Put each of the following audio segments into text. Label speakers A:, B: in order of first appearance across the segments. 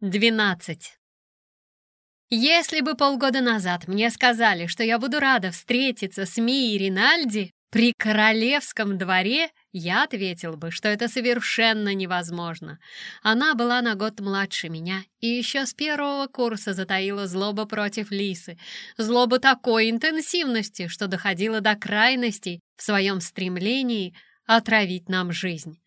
A: 12. Если бы полгода назад мне сказали, что я буду рада встретиться с Мией Ринальди при королевском дворе, я ответил бы, что это совершенно невозможно. Она была на год младше меня и еще с первого курса затаила злобу против Лисы. Злобу такой интенсивности, что доходила до крайностей в своем стремлении отравить нам жизнь.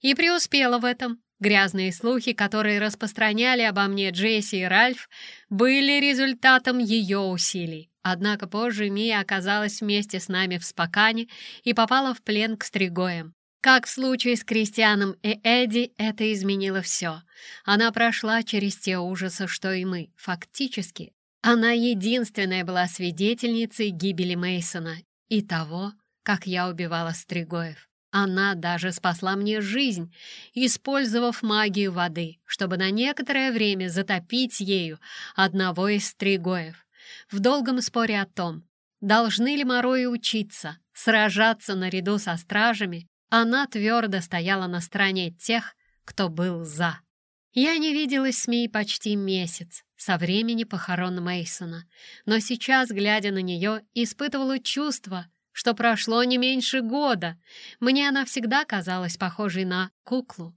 A: И преуспела в этом. Грязные слухи, которые распространяли обо мне Джесси и Ральф, были результатом ее усилий. Однако позже Мия оказалась вместе с нами в Спокане и попала в плен к Стригоям. Как в случае с Кристианом и Эдди, это изменило все. Она прошла через те ужасы, что и мы. Фактически, она единственная была свидетельницей гибели Мейсона и того, как я убивала Стригоев. Она даже спасла мне жизнь, использовав магию воды, чтобы на некоторое время затопить ею одного из стригоев. В долгом споре о том, должны ли Морои учиться, сражаться наряду со стражами, она твердо стояла на стороне тех, кто был «за». Я не виделась с Мей почти месяц, со времени похорон Мейсона, но сейчас, глядя на нее, испытывала чувство — что прошло не меньше года. Мне она всегда казалась похожей на куклу.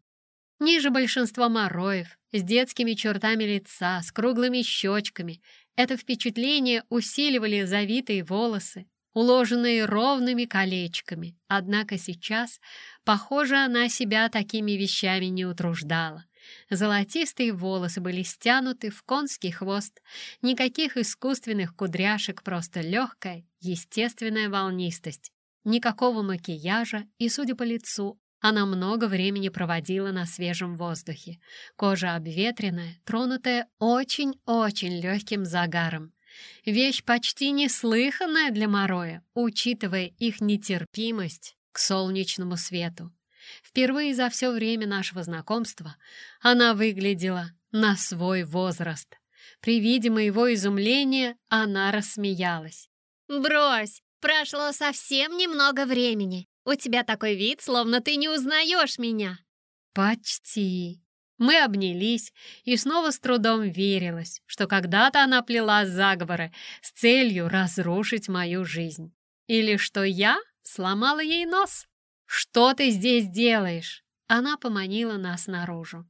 A: Ниже большинства мороев, с детскими чертами лица, с круглыми щечками. Это впечатление усиливали завитые волосы, уложенные ровными колечками. Однако сейчас, похоже, она себя такими вещами не утруждала. Золотистые волосы были стянуты в конский хвост. Никаких искусственных кудряшек, просто легкая, естественная волнистость. Никакого макияжа, и, судя по лицу, она много времени проводила на свежем воздухе. Кожа обветренная, тронутая очень-очень легким загаром. Вещь почти неслыханная для Мороя, учитывая их нетерпимость к солнечному свету. Впервые за все время нашего знакомства она выглядела на свой возраст. При виде моего изумления она рассмеялась.
B: «Брось, прошло совсем немного времени. У тебя такой вид, словно ты не узнаешь меня».
A: «Почти». Мы обнялись, и снова с трудом верилось, что когда-то она плела заговоры с целью разрушить мою жизнь. Или что я сломала ей нос. «Что ты здесь делаешь?» Она поманила нас наружу.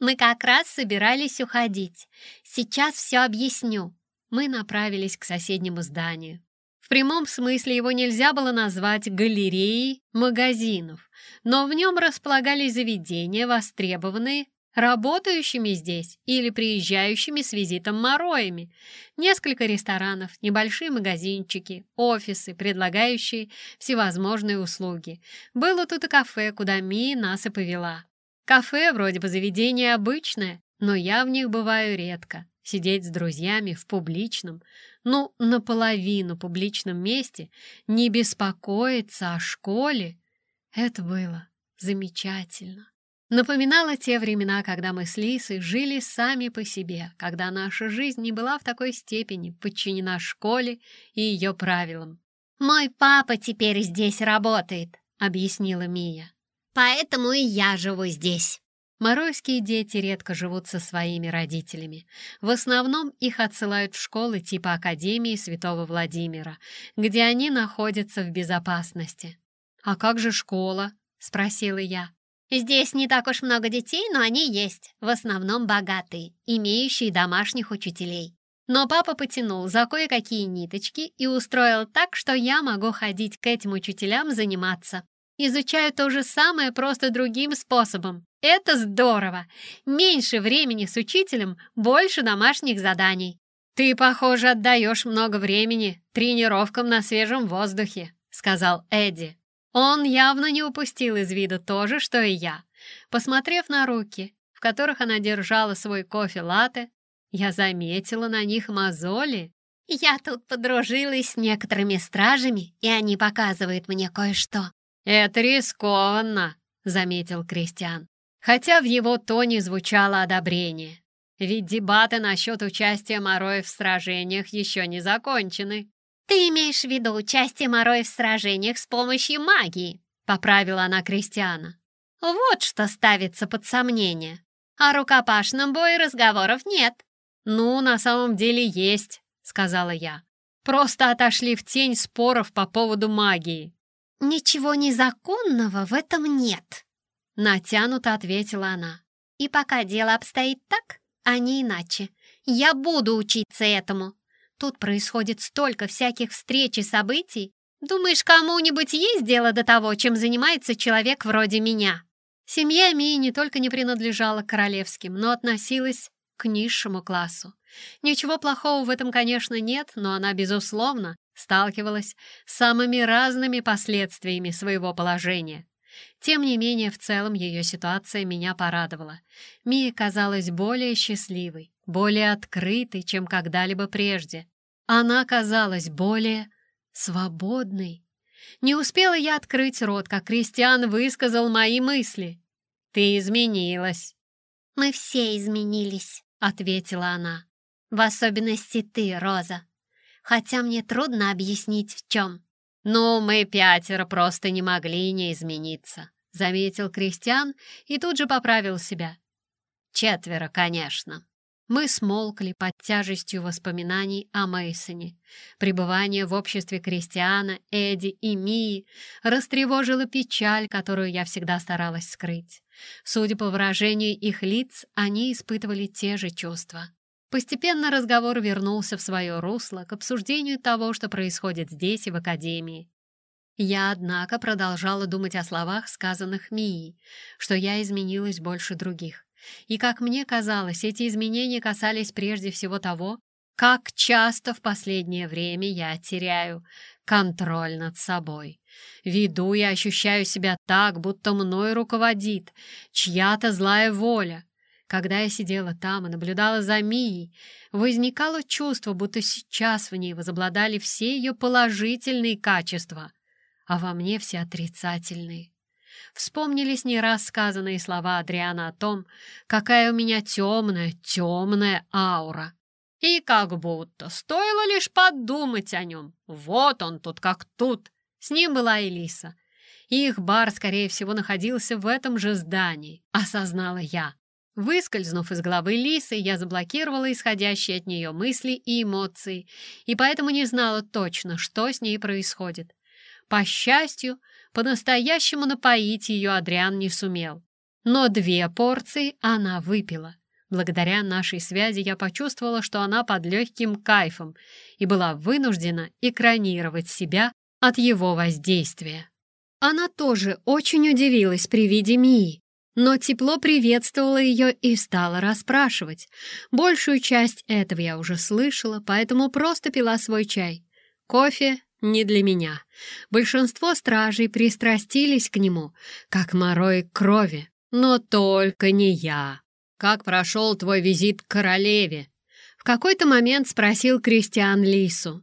B: «Мы как раз собирались уходить. Сейчас все объясню».
A: Мы направились к соседнему зданию. В прямом смысле его нельзя было назвать галереей магазинов, но в нем располагались заведения, востребованные работающими здесь или приезжающими с визитом мороями. Несколько ресторанов, небольшие магазинчики, офисы, предлагающие всевозможные услуги. Было тут и кафе, куда Ми нас и повела. Кафе вроде бы заведение обычное, но я в них бываю редко. Сидеть с друзьями в публичном, ну, наполовину публичном месте, не беспокоиться о школе — это было замечательно. Напоминала те времена, когда мы с Лисой жили сами по себе, когда наша жизнь не была в такой степени подчинена школе и ее правилам.
B: «Мой папа теперь здесь работает», — объяснила Мия. «Поэтому и я живу здесь».
A: Моройские дети редко живут со своими родителями. В основном их отсылают в школы типа Академии Святого Владимира, где они находятся в безопасности. «А как же школа?» — спросила я.
B: Здесь не так уж много детей, но они есть, в основном богатые, имеющие домашних учителей. Но папа потянул за кое-какие ниточки и устроил так, что я могу ходить к этим учителям заниматься. Изучаю то же самое, просто другим способом. Это здорово! Меньше времени с учителем, больше домашних заданий.
A: «Ты, похоже, отдаешь много времени тренировкам на свежем воздухе», — сказал Эдди. Он явно не упустил из виду то же, что и я. Посмотрев на руки, в которых она держала свой кофе-латте, я заметила на них мозоли.
B: «Я тут подружилась с некоторыми стражами, и они показывают мне кое-что».
A: «Это рискованно», — заметил Кристиан, хотя в его тоне звучало одобрение. «Ведь дебаты насчет участия Мороя в сражениях еще не закончены».
B: «Ты имеешь в виду участие Морой в сражениях с помощью магии?» — поправила она Кристиана. «Вот что ставится под сомнение». О рукопашном бое разговоров нет».
A: «Ну, на самом деле есть», — сказала я. «Просто отошли в тень споров по поводу магии».
B: «Ничего незаконного в этом нет», — натянуто ответила она. «И пока дело обстоит так, а не иначе, я буду учиться этому. Тут происходит столько всяких встреч и событий. Думаешь, кому-нибудь есть дело до того, чем занимается человек вроде меня?»
A: Семья Мии не только не принадлежала королевским, но относилась к низшему классу. Ничего плохого в этом, конечно, нет, но она, безусловно, сталкивалась с самыми разными последствиями своего положения. Тем не менее, в целом ее ситуация меня порадовала. Мия казалась более счастливой, более открытой, чем когда-либо прежде. Она казалась более свободной. Не успела я открыть рот, как Кристиан высказал мои мысли. «Ты изменилась».
B: «Мы все изменились», — ответила она. «В особенности ты, Роза. Хотя мне трудно объяснить, в чем».
A: «Ну, мы пятеро просто не могли не измениться», — заметил Кристиан и тут же поправил себя. «Четверо, конечно». Мы смолкли под тяжестью воспоминаний о Мейсоне. Пребывание в обществе Кристиана, Эдди и Мии растревожило печаль, которую я всегда старалась скрыть. Судя по выражению их лиц, они испытывали те же чувства. Постепенно разговор вернулся в свое русло к обсуждению того, что происходит здесь и в Академии. Я, однако, продолжала думать о словах, сказанных Мией, что я изменилась больше других. И, как мне казалось, эти изменения касались прежде всего того, как часто в последнее время я теряю контроль над собой. Веду и ощущаю себя так, будто мной руководит чья-то злая воля. Когда я сидела там и наблюдала за Мией, возникало чувство, будто сейчас в ней возобладали все ее положительные качества, а во мне все отрицательные. Вспомнились не раз сказанные слова Адриана о том, какая у меня темная, темная аура. И как будто стоило лишь подумать о нем. Вот он тут как тут. С ним была Элиса. их бар, скорее всего, находился в этом же здании, осознала я. Выскользнув из головы Лисы, я заблокировала исходящие от нее мысли и эмоции, и поэтому не знала точно, что с ней происходит. По счастью, по-настоящему напоить ее Адриан не сумел. Но две порции она выпила. Благодаря нашей связи я почувствовала, что она под легким кайфом и была вынуждена экранировать себя от его воздействия. Она тоже очень удивилась при виде Мии, но тепло приветствовала ее и стала расспрашивать. Большую часть этого я уже слышала, поэтому просто пила свой чай. Кофе не для меня. Большинство стражей пристрастились к нему, как морой крови, но только не я. «Как прошел твой визит к королеве?» В какой-то момент спросил Кристиан Лису.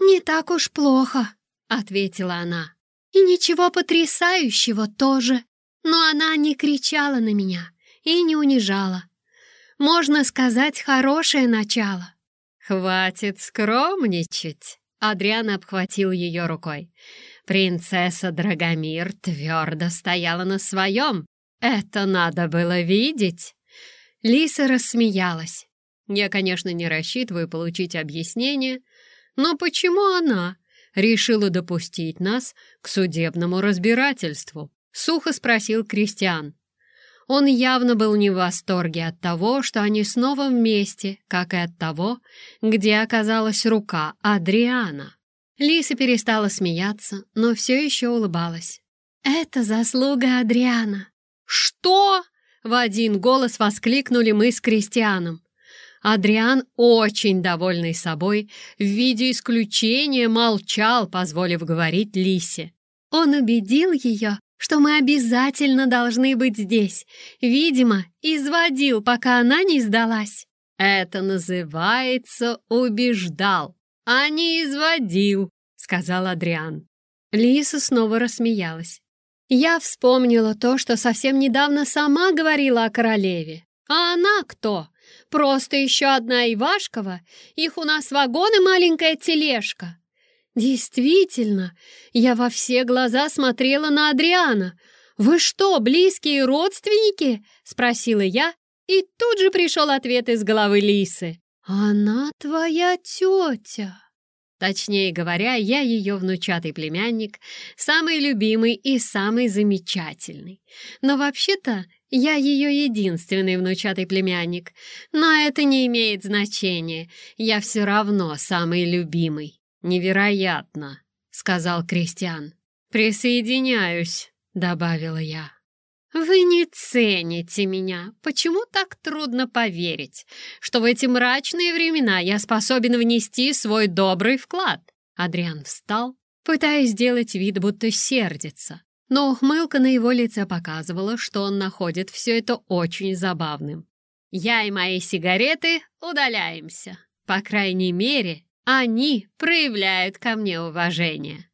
B: «Не так уж плохо», — ответила она. «И ничего потрясающего тоже. Но она не кричала на меня и не унижала. Можно сказать, хорошее начало».
A: «Хватит скромничать», — Адриан обхватил ее рукой. Принцесса Драгомир твердо стояла на своем. Это надо было видеть. Лиса рассмеялась. Я, конечно, не рассчитываю получить объяснение, но почему она решила допустить нас к судебному разбирательству? Сухо спросил Кристиан. Он явно был не в восторге от того, что они снова вместе, как и от того, где оказалась рука Адриана. Лиса перестала смеяться, но все еще улыбалась.
B: «Это заслуга Адриана».
A: «Что?» В один голос воскликнули мы с Кристианом. Адриан, очень довольный собой, в виде исключения молчал, позволив говорить Лисе.
B: Он убедил ее, что мы обязательно должны быть здесь. Видимо, изводил, пока она не сдалась.
A: «Это называется убеждал, а не изводил», — сказал Адриан. Лиса снова рассмеялась. Я вспомнила то, что совсем недавно сама говорила о королеве. А она кто? Просто еще одна Ивашкова? Их у нас вагон и маленькая тележка. Действительно, я во все глаза смотрела на Адриана. «Вы что, близкие родственники?» — спросила я, и тут же пришел ответ из головы Лисы. «Она твоя тетя!» Точнее говоря, я ее внучатый племянник, самый любимый и самый замечательный. Но вообще-то я ее единственный внучатый племянник. Но это не имеет значения, я все равно самый любимый. «Невероятно!» — сказал Кристиан. «Присоединяюсь», — добавила я. «Вы не цените меня. Почему так трудно поверить, что в эти мрачные времена я способен внести свой добрый вклад?» Адриан встал, пытаясь сделать вид, будто сердится. Но ухмылка на его лице показывала, что он находит все это очень забавным. «Я и мои сигареты удаляемся. По крайней мере, они проявляют ко мне уважение».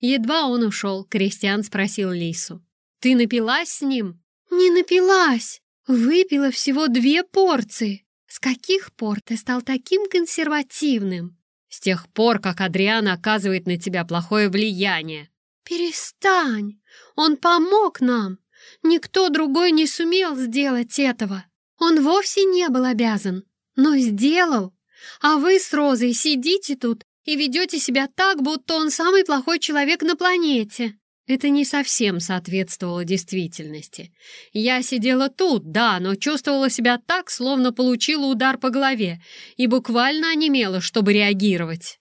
A: Едва он ушел, Кристиан спросил Лису. Ты напилась с ним?» «Не напилась. Выпила всего две порции. С каких пор ты стал таким консервативным?» «С тех пор, как Адриан оказывает на тебя плохое влияние». «Перестань! Он помог нам! Никто другой не сумел сделать этого. Он вовсе не был обязан, но сделал. А вы с Розой сидите тут и ведете себя так, будто он самый плохой человек на планете. Это не совсем соответствовало действительности. Я сидела тут, да, но чувствовала себя так, словно получила удар по голове, и буквально онемела, чтобы реагировать.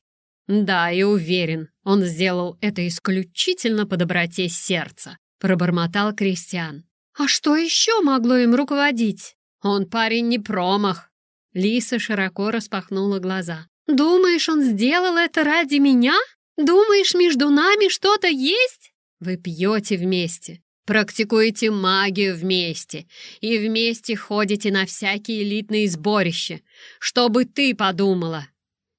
A: Да, и уверен, он сделал это исключительно по доброте сердца, пробормотал Кристиан. А что еще могло им руководить? Он парень не промах. Лиса широко распахнула глаза. «Думаешь, он сделал это ради меня? Думаешь, между нами что-то есть?» Вы пьете вместе, практикуете магию вместе и вместе ходите на всякие элитные сборища. Что бы ты подумала?»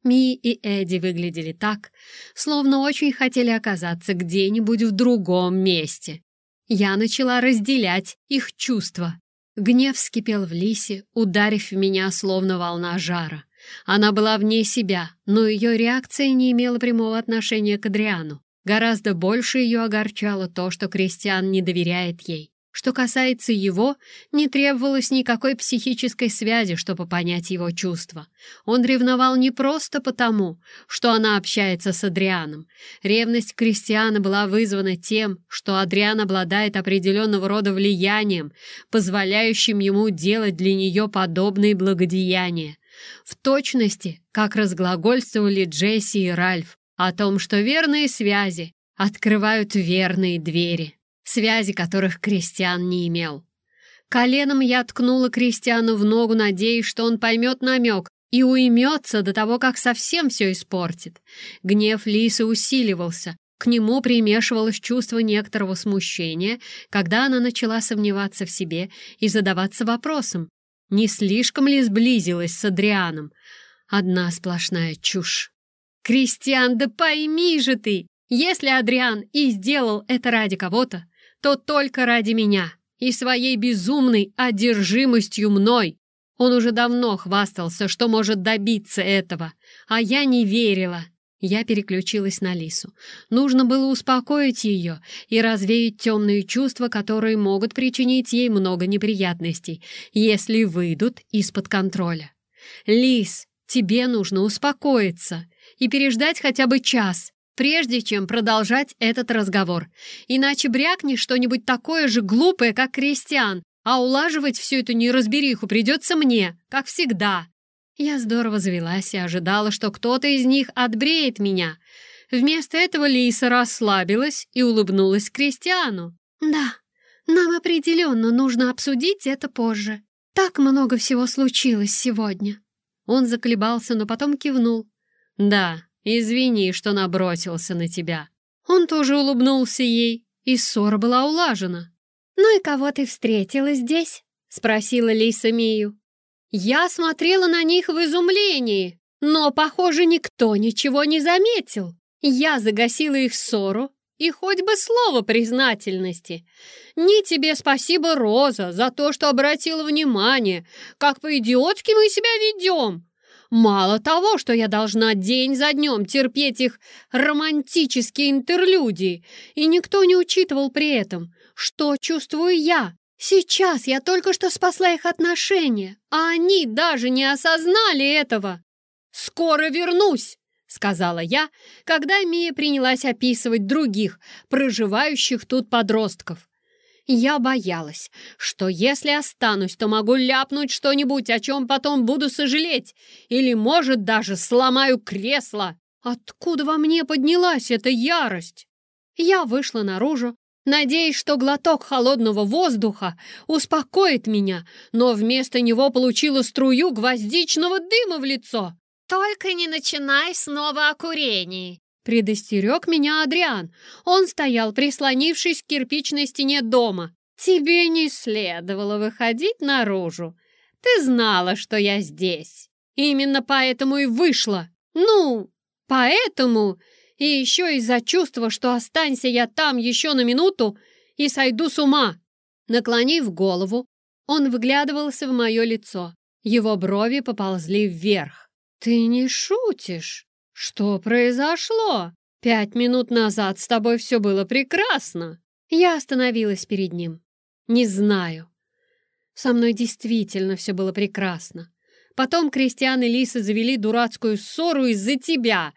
A: Ми и Эдди выглядели так, словно очень хотели оказаться где-нибудь в другом месте. Я начала разделять их чувства. Гнев вскипел в Лисе, ударив в меня словно волна жара. Она была вне себя, но ее реакция не имела прямого отношения к Адриану. Гораздо больше ее огорчало то, что Кристиан не доверяет ей. Что касается его, не требовалось никакой психической связи, чтобы понять его чувства. Он ревновал не просто потому, что она общается с Адрианом. Ревность Кристиана была вызвана тем, что Адриан обладает определенного рода влиянием, позволяющим ему делать для нее подобные благодеяния. В точности, как разглагольствовали Джесси и Ральф, о том, что верные связи открывают верные двери, связи которых Кристиан не имел. Коленом я ткнула Кристиану в ногу, надеясь, что он поймет намек и уймется до того, как совсем все испортит. Гнев Лисы усиливался, к нему примешивалось чувство некоторого смущения, когда она начала сомневаться в себе и задаваться вопросом, не слишком ли сблизилась с Адрианом. Одна сплошная чушь. «Кристиан, да пойми же ты! Если Адриан и сделал это ради кого-то, то только ради меня и своей безумной одержимостью мной. Он уже давно хвастался, что может добиться этого, а я не верила». Я переключилась на Лису. Нужно было успокоить ее и развеять темные чувства, которые могут причинить ей много неприятностей, если выйдут из-под контроля. «Лис, тебе нужно успокоиться и переждать хотя бы час, прежде чем продолжать этот разговор. Иначе брякни что-нибудь такое же глупое, как крестьян, а улаживать всю эту неразбериху придется мне, как всегда. Я здорово завелась и ожидала, что кто-то из них отбреет меня. Вместо этого Лиса расслабилась и улыбнулась крестьяну. «Да, нам определенно нужно обсудить это позже. Так много всего случилось сегодня». Он заколебался, но потом кивнул. «Да, извини, что набросился на тебя». Он тоже улыбнулся ей, и ссора была улажена. «Ну и кого ты встретила здесь?» — спросила Лиса Мию. Я смотрела на них в изумлении, но, похоже, никто ничего не заметил. Я загасила их ссору, и хоть бы слово признательности. Не тебе спасибо, Роза, за то, что обратила внимание, как по-идиотски мы себя ведем. Мало того, что я должна день за днем терпеть их романтические интерлюдии, и никто не учитывал при этом, Что чувствую я? Сейчас я только что спасла их отношения, а они даже не осознали этого. «Скоро вернусь!» — сказала я, когда Мия принялась описывать других, проживающих тут подростков. Я боялась, что если останусь, то могу ляпнуть что-нибудь, о чем потом буду сожалеть, или, может, даже сломаю кресло. Откуда во мне поднялась эта ярость? Я вышла наружу, надеясь, что глоток холодного воздуха успокоит меня, но вместо него получила струю гвоздичного дыма в лицо.
B: «Только не начинай снова о курении!»
A: Предостерег меня Адриан. Он стоял, прислонившись к кирпичной стене дома. «Тебе не следовало выходить наружу. Ты знала, что я здесь. Именно поэтому и вышла. Ну, поэтому и еще из-за чувства, что останься я там еще на минуту и сойду с ума». Наклонив голову, он выглядывался в мое лицо. Его брови поползли вверх. «Ты не шутишь? Что произошло? Пять минут назад с тобой все было прекрасно!» Я остановилась перед ним. «Не знаю. Со мной действительно все было прекрасно. Потом Кристиан и Лиса завели дурацкую ссору из-за тебя.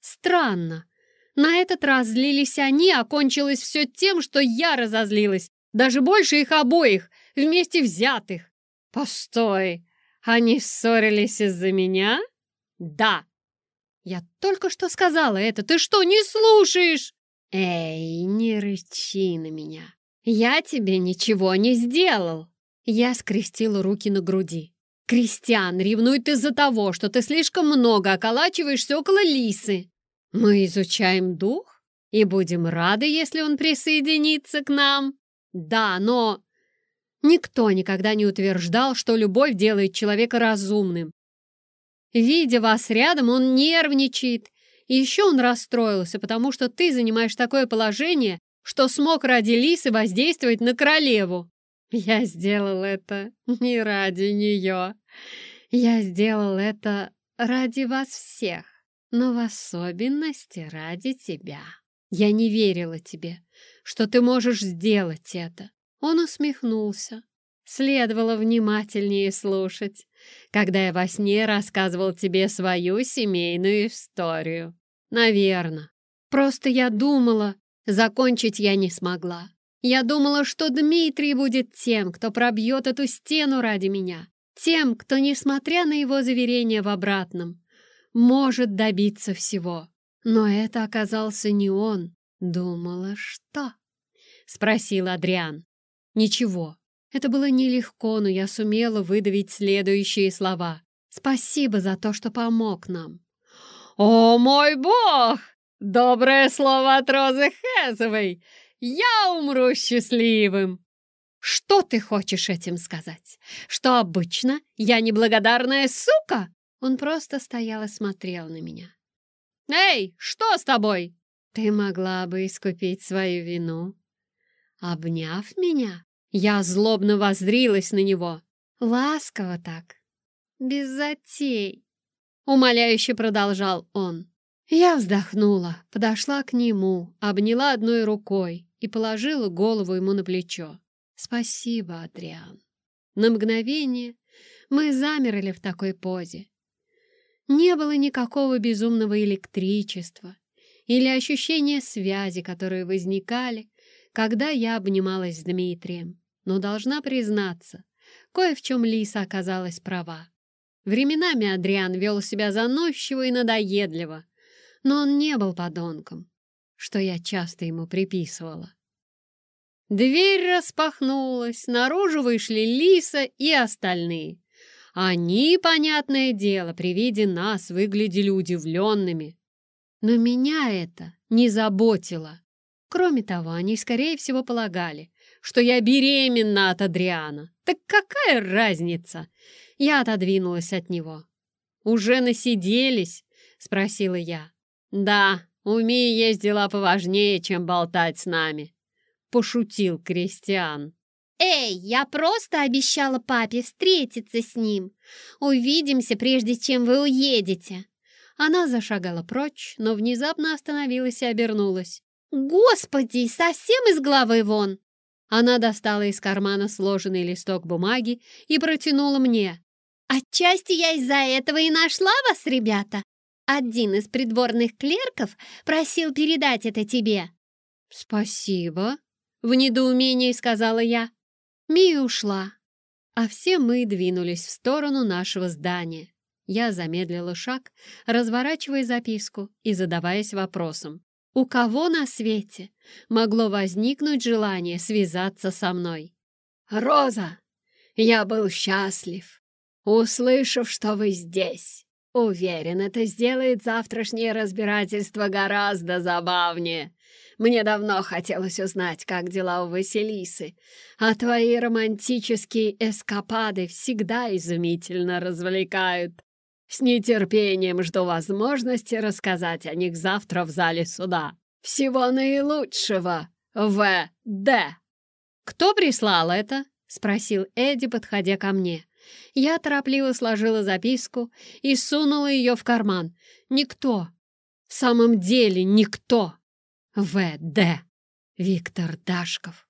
A: Странно. На этот раз злились они, а кончилось все тем, что я разозлилась. Даже больше их обоих, вместе взятых. Постой, они ссорились из-за меня?» «Да!» «Я только что сказала это! Ты что, не слушаешь?» «Эй, не рычи на меня! Я тебе ничего не сделал!» Я скрестила руки на груди. «Кристиан ревнует из-за того, что ты слишком много околачиваешься около Лисы. Мы изучаем дух и будем рады, если он присоединится к нам. Да, но...» Никто никогда не утверждал, что любовь делает человека разумным. Видя вас рядом, он нервничает. И еще он расстроился, потому что ты занимаешь такое положение, что смог ради Лисы воздействовать на королеву. Я сделал это не ради нее. Я сделал это ради вас всех, но в особенности ради тебя. Я не верила тебе, что ты можешь сделать это. Он усмехнулся. Следовало внимательнее слушать когда я во сне рассказывал тебе свою семейную историю. Наверно. Просто я думала, закончить я не смогла. Я думала, что Дмитрий будет тем, кто пробьет эту стену ради меня. Тем, кто, несмотря на его заверения в обратном, может добиться всего. Но это оказался не он. Думала, что? Спросил Адриан. Ничего, это было нелегко, но я сумела выдавить следующие слова. «Спасибо за то, что помог нам». «О мой бог! Доброе слово от Розы Хэзовой! Я умру счастливым!» «Что ты хочешь этим сказать? Что обычно я неблагодарная сука?» Он просто стоял и смотрел на меня. «Эй, что с тобой?» «Ты могла бы искупить свою вину, обняв меня?» Я злобно воздрилась на него. Ласково так, без затей. Умоляюще продолжал он. Я вздохнула, подошла к нему, обняла одной рукой и положила голову ему на плечо. «Спасибо, Адриан». На мгновение мы замерли в такой позе. Не было никакого безумного электричества или ощущения связи, которые возникали, когда я обнималась с Дмитрием но должна признаться, кое в чем Лиса оказалась права. Временами Адриан вел себя заносчиво и надоедливо, но он не был подонком, что я часто ему приписывала. Дверь распахнулась, наружу вышли Лиса и остальные. Они, понятное дело, при виде нас выглядели удивленными. Но меня это не заботило. Кроме того, они, скорее всего, полагали, что я беременна от Адриана. Так какая разница? Я отодвинулась от него. «Уже насиделись?» — спросила я. «Да, у Мии есть дела поважнее, чем болтать с нами», — пошутил Кристиан.
B: «Эй, я просто обещала папе встретиться с ним. Увидимся, прежде чем вы уедете».
A: Она зашагала прочь, но внезапно остановилась и обернулась.
B: «Господи, совсем из головы вон!»
A: Она достала из кармана сложенный листок бумаги и протянула мне.
B: «Отчасти я из-за этого и нашла вас, ребята. Один из придворных клерков просил передать это тебе».
A: «Спасибо», — в недоумении сказала я. Мия ушла, а все мы двинулись в сторону нашего здания. Я замедлила шаг, разворачивая записку и задаваясь вопросом. У кого на свете могло возникнуть желание связаться со мной? «Роза, я был счастлив, услышав, что вы здесь. Уверен, это сделает завтрашнее разбирательство гораздо забавнее. Мне давно хотелось узнать, как дела у Василисы, а твои романтические эскапады всегда изумительно развлекают. С нетерпением жду возможности рассказать о них завтра в зале суда. Всего наилучшего, В.Д. «Кто прислал это?» — спросил Эдди, подходя ко мне. Я торопливо сложила записку и сунула ее в карман. «Никто! В самом деле никто!» В.Д. Виктор Дашков.